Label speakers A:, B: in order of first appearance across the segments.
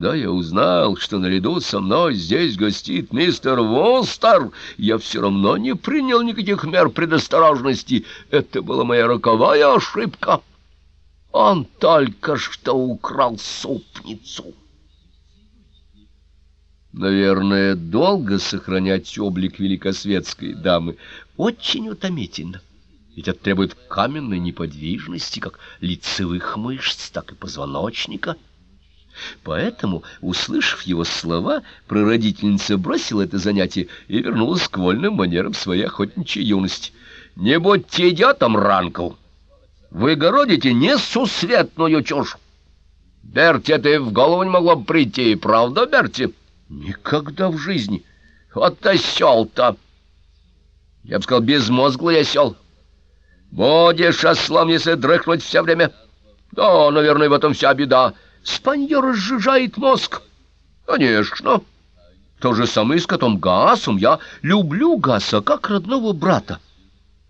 A: Да я узнал, что наряду со мной здесь гостит мистер Востер, я все равно не принял никаких мер предосторожности. Это была моя роковая ошибка. Он только что украл супницу. Наверное, долго сохранять облик великосветской дамы очень утомительно. Ведь это требует каменной неподвижности, как лицевых мышц, так и позвоночника — Поэтому, услышав его слова, прародительница бросила это занятие и вернулась к вольным манерам своей охотничьей юности. «Не будьте идиотом, Ранкл! Вы городите несусветную чушь! Берти, это и в голову не могло прийти, правда, Берти?» «Никогда в жизни! Вот осел-то!» «Я бы сказал, безмозглый осел!» «Будешь ослом, если дрыхнуть все время!» «Да, наверное, в этом вся беда!» Спанье разжижает мозг. Конечно. То же самое с котом Гасом. Я люблю Гаса как родного брата.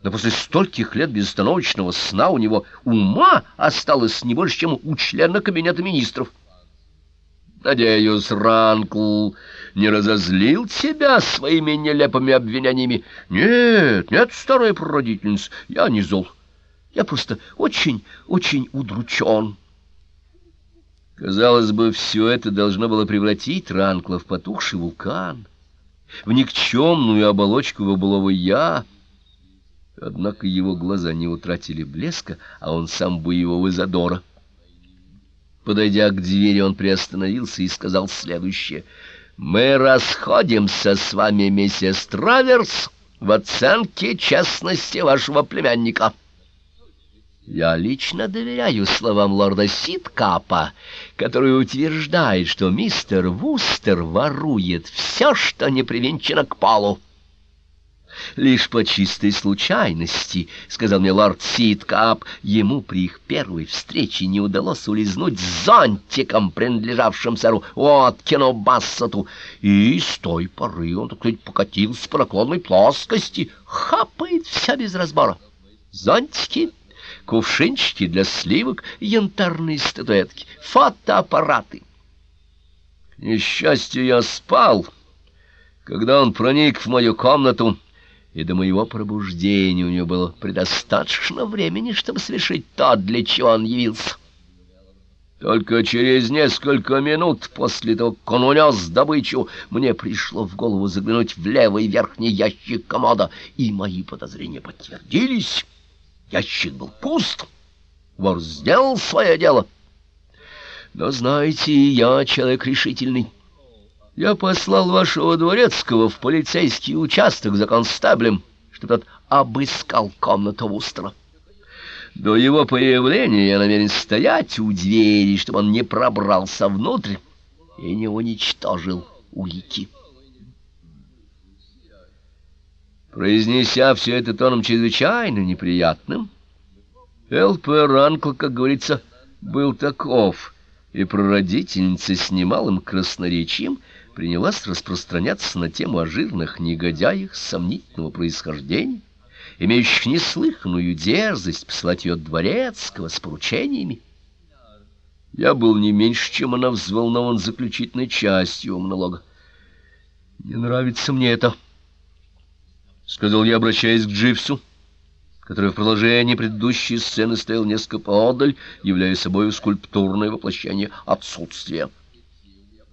A: Но после стольких лет безостановочного сна у него ума осталось не больше, чем у члена кабинета министров. Надеюсь, Ранкл не разозлил тебя своими нелепыми обвинениями. Нет, нет, старая прародительница, я не зол. Я просто очень-очень удручен. Казалось бы, все это должно было превратить Ранкла в потухший вулкан, в никчемную оболочку его былого «я». Однако его глаза не утратили блеска, а он сам боевого задора. Подойдя к двери, он приостановился и сказал следующее. «Мы расходимся с вами, миссис Траверс, в оценке честности вашего племянника». Я лично доверяю словам лорда Ситкапа, который утверждает, что мистер Вустер ворует все, что не привинчено к полу. Лишь по чистой случайности, — сказал мне лорд Ситкап, — ему при их первой встрече не удалось улизнуть с зонтиком, принадлежавшим сэру Уоткину Бассету, и с той поры он, так сказать, покатился по наклонной плоскости, хапает вся без разбора. Зонтики кувшинчики для сливок, янтарные статуэтки, фотоаппараты. К несчастью, я спал, когда он проник в мою комнату, и до моего пробуждения у него было предостаточно времени, чтобы совершить то, для чего он явился. Только через несколько минут после того, как он унес добычу, мне пришло в голову заглянуть в левый верхний ящик комода, и мои подозрения подтвердились». Ящик был пуст. Вор сделал свое дело. Но знаете, я человек решительный. Я послал вашего дворецкого в полицейский участок за констаблем, чтобы тот обыскал комнату Вустера. До его появления я намерен стоять у двери, чтобы он не пробрался внутрь и не уничтожил улики. Произнеся все это тоном чрезвычайно неприятным, Л.П. Ранкл, как говорится, был таков, и прародительница с немалым красноречием принялась распространяться на тему о жирных негодяях сомнительного происхождения, имеющих неслыханную дерзость посылать ее дворецкого с поручениями. Я был не меньше, чем она взволнован заключительной частью монолога. «Не нравится мне это», — сказал я, обращаясь к Дживсу, который в продолжении предыдущей сцены стоял несколько поодаль, являя собой скульптурное воплощение отсутствия.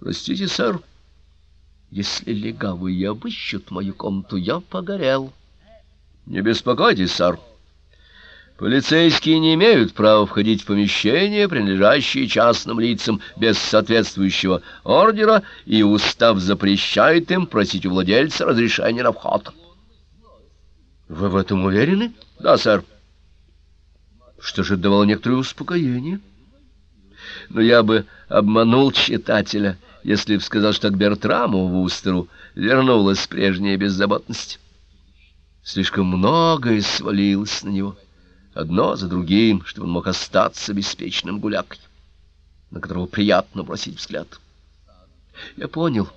A: «Простите, сэр, если легавые обыщут мою комнату, я погорел». «Не беспокойтесь, сэр». Полицейские не имеют права входить в помещения, принадлежащие частным лицам, без соответствующего ордера, и устав запрещает им просить у владельца разрешения на вход. Вы в этом уверены? Да, сэр. Что же давало некоторое успокоение? Но я бы обманул читателя, если бы сказал, что к Бертраму Вустеру вернулась прежняя беззаботность. Слишком многое свалилось на него, одно за другим, чтобы он мог остаться беспечным гулякой, на которого приятно бросить взгляд. Я понял,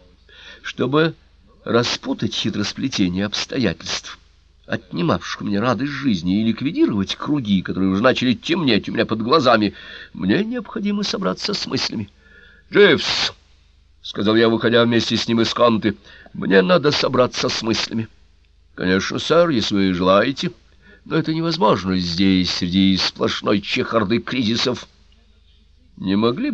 A: чтобы распутать хитросплетение обстоятельств, отнимавших меня радость жизни, и ликвидировать круги, которые уже начали темнеть у меня под глазами, мне необходимо собраться с мыслями. «Дживс!» — сказал я, выходя вместе с ним из комнаты. — Мне надо собраться с мыслями. — Конечно, сэр, если вы желаете. Но это невозможно здесь, среди сплошной чехарды кризисов. Не могли